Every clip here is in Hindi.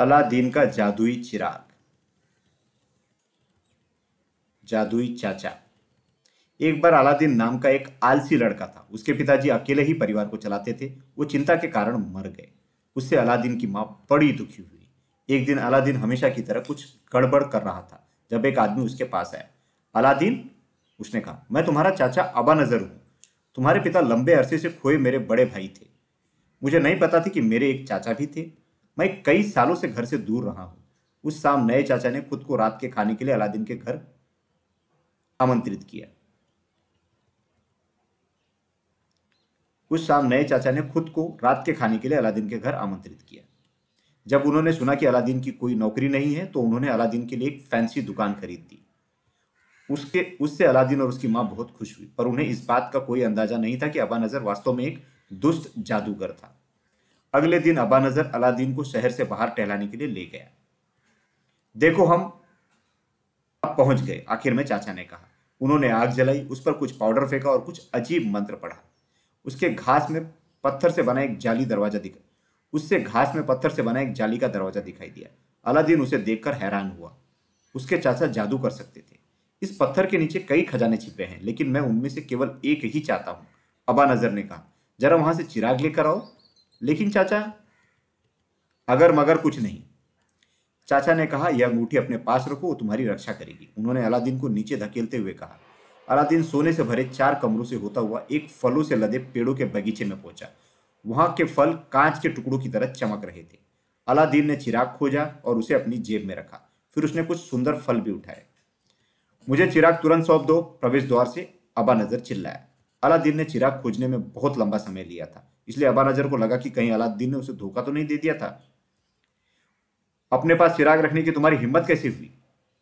अलादीन का जादुई चिराग। जादुई चाचा। एक बार अलादीन नाम का एक आलसी लड़का था। उसके पिताजी अकेले ही परिवार को चलाते थे। वो चिंता के कारण मर गए। उससे अलादीन की माँ बड़ी दुखी हुई। एक दिन अलादीन हमेशा की तरह कुछ गड़बड़ कर रहा था, जब एक आदमी उसके पास आया। अलादीन, उसने कहा, मैं तुम्हारा चाचा अबा नज़र हूँ। तुम्हारे पिता लंबे अरसे से खोए मेरे बड़े भाई थे। मुझे नहीं पता थी कि मेरे एक चाचा भी थे। मैं कई सालों से घर से दूर रहा हूँ। उस शाम नए चाचा ने खुद को रात के खाने के लिए अलादीन के घर आमंत्रित किया। उस शाम नए चाचा ने खुद को रात के खाने के लिए अलादीन के घर आमंत्रित किया। जब उन्होंने सुना कि अलादीन की कोई नौकरी नहीं है तो उन्होंने अलादीन के लिए एक फैंसी दुकान खरीद दी। उसके, उससे अलादीन और उसकी माँ बहुत खुश हुई, पर उन्हें इस बात का कोई अंदाज़ा नहीं था कि अबा नज़र वास्तव में एक दुष्ट जादूगर था। अगले दिन अबा नज़र अलादीन को शहर से बाहर टहलाने के लिए ले गया। देखो हम अब पहुँच गए, आखिर में चाचा ने कहा। उन्होंने आग जलाई, उस पर कुछ पाउडर फेंका और कुछ अजीब मंत्र पढ़ा। उसके घास में पत्थर से बना एक जाली दरवाज़ा दिखा उससे घास में पत्थर से बना एक जाली का दरवाज़ा दिखाई दिया। अलादीन उसे देखकर हैरान हुआ। उसके चाचा जादू कर सकते थे। इस पत्थर के नीचे कई खजाने छिपे हैं, लेकिन मैं उनमें से केवल एक ही चाहता हूँ अबा नज़र ने कहा। जरा वहाँ से चिराग लेकर आओ। लेकिन चाचा, अगर मगर कुछ नहीं। चाचा ने कहा, यह अंगूठी अपने पास रखो, वो तुम्हारी रक्षा करेगी। उन्होंने अलादीन को नीचे धकेलते हुए कहा। अलादीन सोने से भरे चार कमरों से होता हुआ एक फलों से लदे पेड़ों के बगीचे में पहुँचा। वहाँ के फल कांच के टुकड़ों की तरह चमक रहे थे। अलादीन ने चिराग खोजा और उसे अपनी जेब में रखा। फिर उसने कुछ सुंदर फल भी उठाए। मुझे चिराग तुरंत सौंप दो, प्रवेश द्वार से, अबा नज़र चिल्लाया। अलादीन ने चिराग खोजने में बहुत लंबा समय लिया था। इसलिए अबा नज़र को लगा कि कहीं अलादीन ने उसे धोखा तो नहीं दे दिया था। अपने पास चिराग रखने की तुम्हारी हिम्मत कैसी हुई?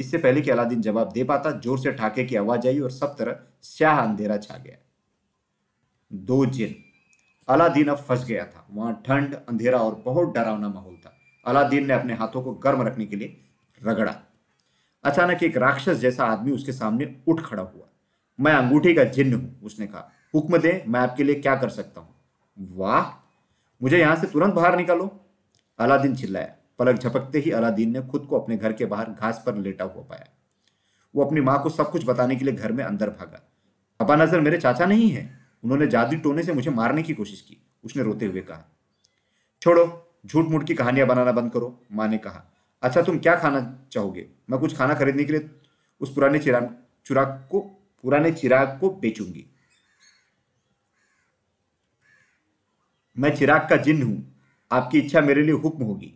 इससे पहले कि अलादीन जवाब दे पाता, ज़ोर से ठाके की आवाज़ आई और सब तरह स्याह अंधेरा छा गया। दो जिन। अलादीन अब फंस गया था। वहाँ ठंड, अंधेरा और बहुत डरावना माहौल था। अलादीन ने अपने हाथों को गर्म रखने के लिए रगड़ा। अचानक एक राक्षस जैसा आदमी उसके सामने उठ खड़ा हुआ। मैं अंगूठी का जिन्न हूँ, उसने कहा। हुक्म दे, मैं आपके लिए क्या कर सकता हूँ? वाह। मुझे यहाँ से तुरंत बाहर निकालो। अलादीन चिल्लाया। पलक झपकते ही अलादीन ने खुद को अपने घर के बाहर घास पर लेटा हुआ पाया। वो अपनी माँ को सब कुछ बताने के लिए घर में अंदर भागा। अबा नज़र, मेरे चाचा नहीं है? उन्होंने जादू टोने से मुझे मारने की कोशिश की, उसने रोते हुए कहा। छोड़ो, झूठ मूठ की कहानियाँ बनाना बंद करो, माँ ने कहा। अच्छा तुम क्या खाना चाहोगे? मैं कुछ खाना खरीदने के लिए उस पुराने चिराग चुराग को पुराने चिराग को बेचूँगी। मैं चिराग का जिन्न हूँ। आपकी इच्छा मेरे लिए हुक्म होगी।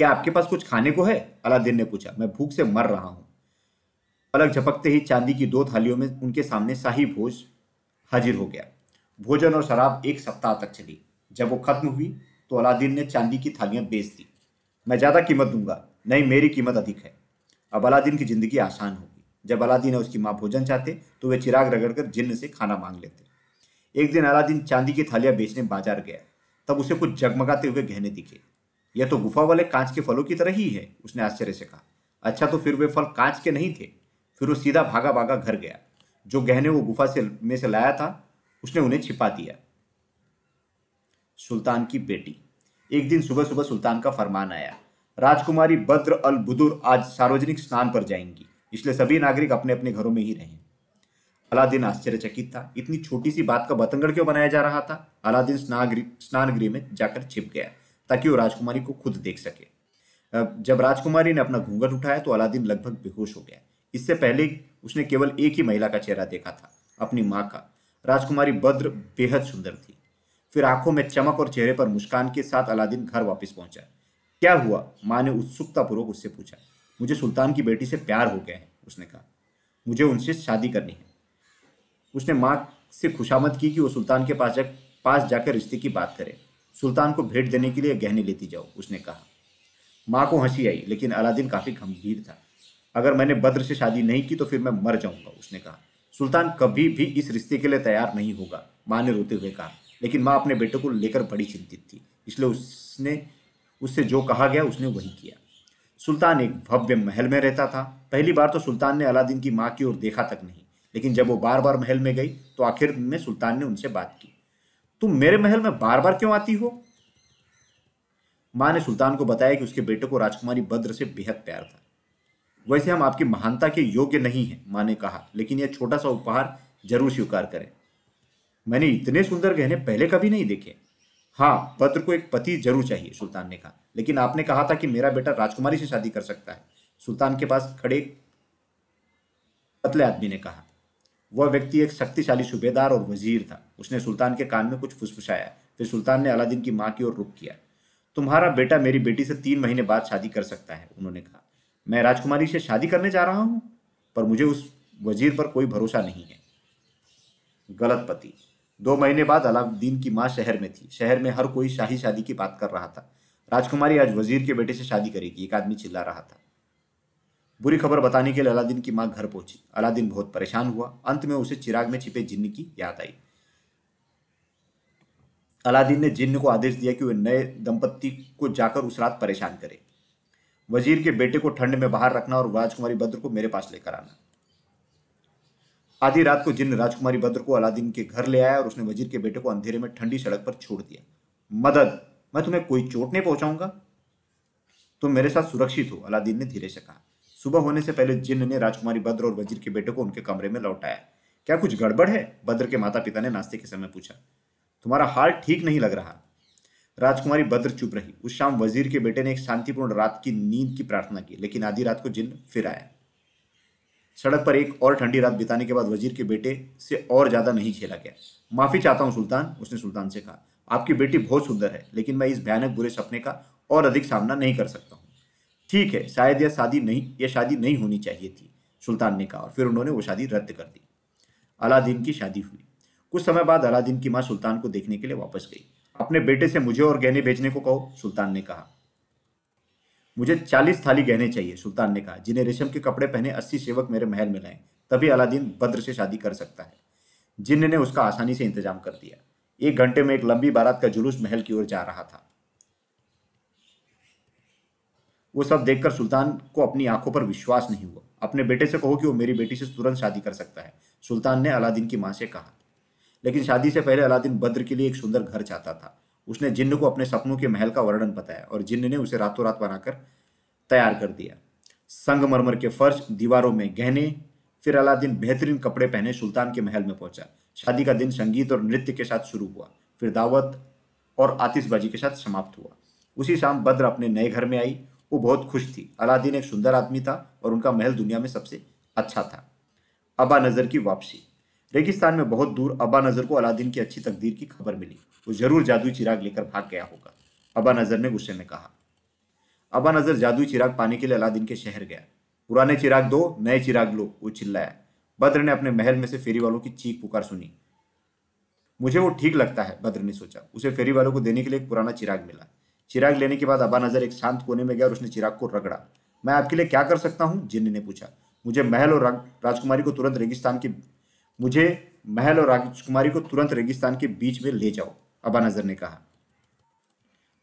क्या आपके पास कुछ खाने को है? अलादीन ने पूछा। मैं भूख से मर रहा हूँ। पलक झपकते ही चांदी की दो थालियों में उनके सामने शाही भोज हाजिर हो गया। भोजन और शराब एक सप्ताह तक चली। जब वो खत्म हुई तो अलादीन ने चांदी की थालियाँ बेच दी। मैं ज़्यादा कीमत दूँगा, नहीं, मेरी कीमत अधिक है। अब अलादीन की ज़िंदगी आसान होगी। जब अलादीन और उसकी माँ भोजन चाहते तो वे चिराग रगड़कर जिन्न से खाना मांग लेते। एक दिन अलादीन चांदी की थालियाँ बेचने बाज़ार गया। तब उसे कुछ जगमगाते हुए गहने दिखे। यह तो गुफा वाले कांच के फलों की तरह ही है, उसने आश्चर्य से कहा। अच्छा तो फिर वे फल कांच के नहीं थे। फिर वो सीधा भागा भागा घर गया। जो गहने वो गुफा से में से लाया था, उसने उन्हें छिपा दिया। सुल्तान की बेटी। एक दिन सुबह सुबह सुल्तान का फरमान आया। राजकुमारी बद्र अल बुदुर आज सार्वजनिक स्नान पर जाएँगी। इसलिए सभी नागरिक अपने अपने घरों में ही रहें। अलादीन आश्चर्यचकित था। इतनी छोटी सी बात का बतंगड़ क्यों बनाया जा रहा था? अलादीन स्नान गृह में जाकर छिप गया, ताकि वो राजकुमारी को खुद देख सके। जब राजकुमारी ने अपना घूंघट उठाया तो अलादीन लगभग बेहोश हो गया। इससे पहले उसने केवल एक ही महिला का चेहरा देखा था, अपनी माँ का। राजकुमारी बद्र बेहद सुंदर थी। फिर आँखों में चमक और चेहरे पर मुस्कान के साथ अलादीन घर वापस पहुँचा। क्या हुआ? माँ ने उत्सुकतापूर्वक उससे पूछा। मुझे सुल्तान की बेटी से प्यार हो गया है, उसने कहा। मुझे उनसे शादी करनी है। उसने माँ से खुशामद की कि वो सुल्तान के पास जा, पास जाकर रिश्ते की बात करे। सुल्तान को भेंट देने के लिए गहने लेती जाओ, उसने कहा। माँ को हँसी आई, लेकिन अलादीन काफ़ी गंभीर था। अगर मैंने बद्र से शादी नहीं की तो फिर मैं मर जाऊँगा, उसने कहा। सुल्तान कभी भी इस रिश्ते के लिए तैयार नहीं होगा, माँ ने रोते हुए कहा। लेकिन माँ अपने बेटे को लेकर बड़ी चिंतित थी, इसलिए उसने, उससे जो कहा गया, उसने वही किया। सुल्तान एक भव्य महल में रहता था। पहली बार तो सुल्तान ने अलादीन की माँ की ओर देखा तक नहीं। लेकिन जब वो बार बार महल में गई तो आखिर में सुल्तान ने उनसे बात की। तुम मेरे महल में बार बार क्यों आती हो? माँ ने सुल्तान को बताया कि उसके बेटे को राजकुमारी बद्र से बेहद प्यार था। वैसे हम आपकी महानता के योग्य नहीं हैं, माँ ने कहा, लेकिन यह छोटा सा उपहार ज़रूर स्वीकार करें। मैंने इतने सुंदर गहने पहले कभी नहीं देखे। हाँ बद्र को एक पति ज़रूर चाहिए, सुल्तान ने कहा। लेकिन आपने कहा था कि मेरा बेटा राजकुमारी से शादी कर सकता है। सुल्तान के पास खड़े, पतले आदमी ने कहा। वह व्यक्ति एक शक्तिशाली सूबेदार और वज़ीर था। उसने सुल्तान के कान में कुछ फुसफुसाया। फिर सुल्तान ने अलादीन की माँ की ओर रुख किया। तुम्हारा बेटा मेरी बेटी से तीन महीने बाद शादी कर सकता है, उन्होंने कहा। मैं राजकुमारी से शादी करने जा रहा हूँ, पर मुझे उस वज़ीर पर कोई भरोसा नहीं है। गलत पति। दो महीने बाद अलाउद्दीन की माँ शहर में थी। शहर में हर कोई शाही शादी की बात कर रहा था। राजकुमारी आज वज़ीर के बेटे से शादी करेगी, एक आदमी चिल्ला रहा था। बुरी खबर बताने के लिए अलादीन की माँ घर पहुँची। अलादीन बहुत परेशान हुआ। अंत में उसे चिराग में छिपे जिन्न की याद आई। अलादीन ने जिन्न को आदेश दिया कि वे नए दंपत्ति को जाकर उस रात परेशान करे। वज़ीर के बेटे को ठंड में बाहर रखना और राजकुमारी बद्र को मेरे पास लेकर आना। आधी रात को जिन्न राजकुमारी बद्र को अलादीन के घर ले आया और उसने वज़ीर के बेटे को अंधेरे में ठंडी सड़क पर छोड़ दिया। मदद, मैं तुम्हें कोई चोट नहीं पहुंचाऊँगा? तुम मेरे साथ सुरक्षित हो, अलादीन ने धीरे से कहा। सुबह होने से पहले जिन्न ने राजकुमारी बद्र और वज़ीर के बेटे को उनके कमरे में लौटाया। क्या कुछ गड़बड़ है? बद्र के माता पिता ने नाश्ते के समय पूछा। तुम्हारा हाल ठीक नहीं लग रहा। राजकुमारी बद्र चुप रही। उस शाम वज़ीर के बेटे ने एक शांतिपूर्ण रात की नींद की प्रार्थना की, लेकिन आधी रात को जिन्न फिर आया। सड़क पर एक और ठंडी रात बिताने के बाद वज़ीर के बेटे से और ज़्यादा नहीं खेला गया। माफ़ी चाहता हूँ, सुल्तान, उसने सुल्तान से कहा। आपकी बेटी बहुत सुंदर है, लेकिन मैं इस भयानक बुरे सपने का और अधिक सामना नहीं कर सकता हूँ। ठीक है, शायद यह शादी नहीं, यह शादी नहीं होनी चाहिए थी, सुल्तान ने कहा, और फिर उन्होंने वो शादी रद्द कर दी। अलादीन की शादी हुई। कुछ समय बाद अलादीन की माँ सुल्तान को देखने के लिए वापस गई। अपने बेटे से मुझे और गहने भेजने को कहो, सुल्तान ने कहा। मुझे चालीस थाली गहने चाहिए, सुल्तान ने कहा, जिन्हें रेशम के कपड़े पहने अस्सी सेवक मेरे महल में लाए, तभी अलादीन बद्र से शादी कर सकता है जिन्न ने उसका आसानी से इंतज़ाम कर दिया। एक घंटे में एक लंबी बारात का जुलूस महल की ओर जा रहा था। वो सब देखकर सुल्तान को अपनी आँखों पर विश्वास नहीं हुआ। अपने बेटे से कहो कि वो मेरी बेटी से तुरंत शादी कर सकता है। सुल्तान ने अलादीन की माँ से कहा। लेकिन शादी से पहले अलादीन बद्र के लिए एक सुंदर घर चाहता था। उसने जिन्न को अपने सपनों के महल का वर्णन बताया और जिन्न ने उसे रातों रात बनाकर तैयार कर दिया। संगमरमर के फर्श, दीवारों में गहने, फिर अलादीन बेहतरीन कपड़े पहने सुल्तान के महल में पहुँचा। शादी का दिन संगीत और नृत्य के साथ शुरू हुआ। फिर दावत और आतिशबाजी के साथ समाप्त हुआ। उसी शाम बद्र अपने नए घर में आई वो बहुत खुश थी। अलादीन एक सुंदर आदमी था और उनका महल दुनिया में सबसे अच्छा था। अबा नज़र की वापसी। रेगिस्तान में बहुत दूर अबा नज़र को अलादीन की अच्छी तकदीर की खबर मिली। वो ज़रूर जादुई चिराग लेकर भाग गया होगा, अबा नज़र ने गुस्से में कहा। अबा नज़र जादुई चिराग पाने के लिए अलादीन के शहर गया। पुराने चिराग दो, नए चिराग लो, वो चिल्लाया। बद्र ने अपने महल में से फेरी वालों की चीख पुकार सुनी। मुझे वो ठीक लगता है, बद्र ने सोचा। उसे फेरी वालों को देने के लिए एक पुराना चिराग मिला। चिराग लेने के बाद अबा नज़र एक शांत कोने में गया और उसने चिराग को रगड़ा। मैं आपके लिए क्या कर सकता हूँ? जिन्न ने पूछा। मुझे महल और राजकुमारी को तुरंत रेगिस्तान के मुझे महल और राजकुमारी को तुरंत रेगिस्तान के बीच में ले जाओ, अबा नज़र ने कहा।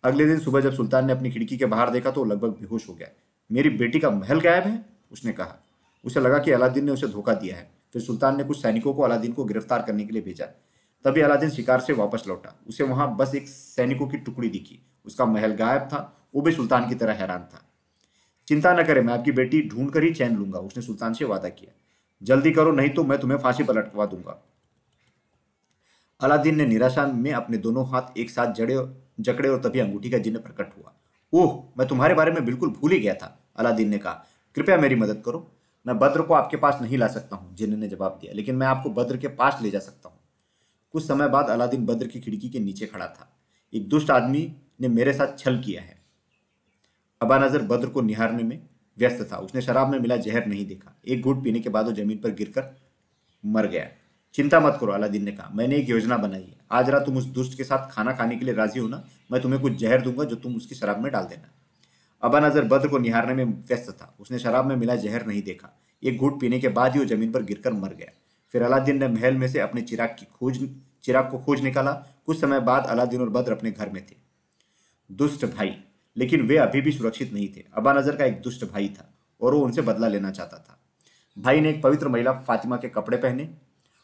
अगले दिन सुबह जब सुल्तान ने अपनी खिड़की के बाहर देखा तो लगभग बेहोश हो गया। मेरी बेटी का महल गायब है? उसने कहा। उसे लगा कि अलादीन ने उसे धोखा दिया है। फिर सुल्तान ने कुछ सैनिकों को अलादीन को गिरफ़्तार करने के लिए भेजा। तभी अलादीन शिकार से वापस लौटा। उसे वहाँ बस एक सैनिकों की टुकड़ी दिखी। उसका महल गायब था, वो भी सुल्तान की तरह हैरान था। चिंता न करें, मैं आपकी बेटी ढूंढ कर ही चैन लूँगा, उसने सुल्तान से वादा किया। जल्दी करो, नहीं तो मैं तुम्हें फांसी पर लटकवा दूँगा। अलादीन ने निराशा में अपने दोनों हाथ एक साथ जड़े जकड़े और तभी अंगूठी का जिन्न प्रकट हुआ। ओह, मैं तुम्हारे बारे में बिल्कुल भूल ही गया था, अलादीन ने कहा। कृपया मेरी मदद करो, मैं बद्र को आपके पास नहीं ला सकता हूँ जिन्न ने जवाब दिया, लेकिन मैं आपको बद्र के पास ले जा सकता हूँ। कुछ समय बाद अलादीन बद्र की खिड़की के नीचे खड़ा था। एक दुष्ट आदमी ने मेरे साथ छल किया है। अबा नज़र बद्र को निहारने में व्यस्त था। उसने शराब में मिला जहर नहीं देखा। एक घूट पीने के बाद वो ज़मीन पर गिरकर मर गया। चिंता मत करो, अलादीन ने कहा। मैंने एक योजना बनाई है। आज रात तुम उस दुष्ट के साथ खाना खाने के लिए राज़ी होना, मैं तुम्हें कुछ जहर दूँगा जो तुम उसकी शराब में डाल देना। अबा नज़र बद्र को निहारने में व्यस्त था। उसने शराब में मिला जहर नहीं देखा। एक घूट पीने के बाद ही वो ज़मीन पर गिरकर मर गया। फिर अलादीन ने महल में से अपने चिराग की खोज, चिराग को खोज निकाला। कुछ समय बाद अलादीन और बद्र अपने घर में थे। दुष्ट भाई। लेकिन वे अभी भी सुरक्षित नहीं थे। अबा नज़र का एक दुष्ट भाई था और वो उनसे बदला लेना चाहता था। भाई ने एक पवित्र महिला फातिमा के कपड़े पहने,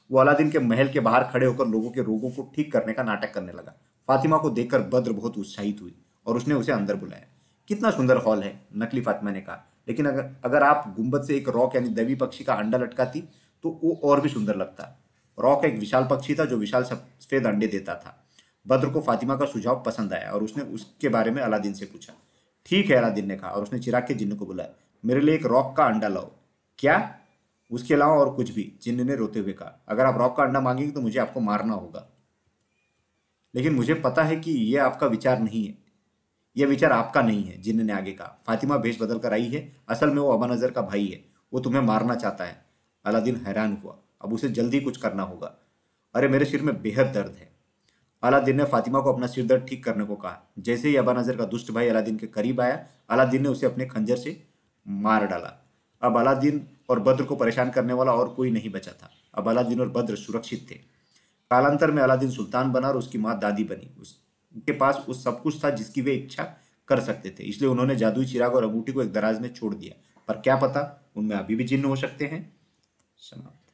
वो अलादीन के महल के बाहर खड़े होकर लोगों के रोगों को ठीक करने का नाटक करने लगा। फातिमा को देखकर बद्र बहुत उत्साहित हुई और उसने उसे अंदर बुलाया। कितना सुंदर हॉल है, नकली फातिमा ने कहा। लेकिन अगर अगर आप गुंबद से एक रॉक यानी देवी पक्षी का अंडा लटकाती तो वो और भी सुंदर लगता। रॉक एक विशाल पक्षी था जो विशाल सफ़ेद अंडे देता था। बद्र को फातिमा का सुझाव पसंद आया और उसने उसके बारे में अलादीन से पूछा, ठीक है, अलादीन ने कहा और उसने चिराग के जिन्न को बुलाया, मेरे लिए एक रॉक का अंडा लाओ। क्या? उसके अलावा और कुछ भी, जिन्न ने रोते हुए कहा, अगर आप रॉक का अंडा मांगेंगे तो मुझे आपको मारना होगा। लेकिन मुझे पता है कि यह आपका विचार नहीं है यह विचार आपका नहीं है, जिन्न ने आगे कहा, फातिमा भेष बदल कर आई है, असल में वो अबा नज़र का भाई है, वो तुम्हें मारना चाहता है। अलादीन हैरान हुआ, अब उसे जल्दी कुछ करना होगा। अरे मेरे सिर में बेहद दर्द है। अलादीन ने फातिमा को अपना सिर दर्द ठीक करने को कहा। जैसे ही अबा नज़र का दुष्ट भाई अलादीन के करीब आया, अलादीन ने उसे अपने खंजर से मार डाला। अब अलादीन और बद्र को परेशान करने वाला और कोई नहीं बचा था। अब अलादीन और बद्र सुरक्षित थे। कालांतर में अलादीन सुल्तान बना और उसकी माँ दादी बनी। उसके पास उस सब कुछ था जिसकी वे इच्छा कर सकते थे। इसलिए उन्होंने जादुई चिराग और अंगूठी को एक दराज में छोड़ दिया। पर क्या पता उनमें अभी भी चिन्ह हो सकते हैं? समाप्त।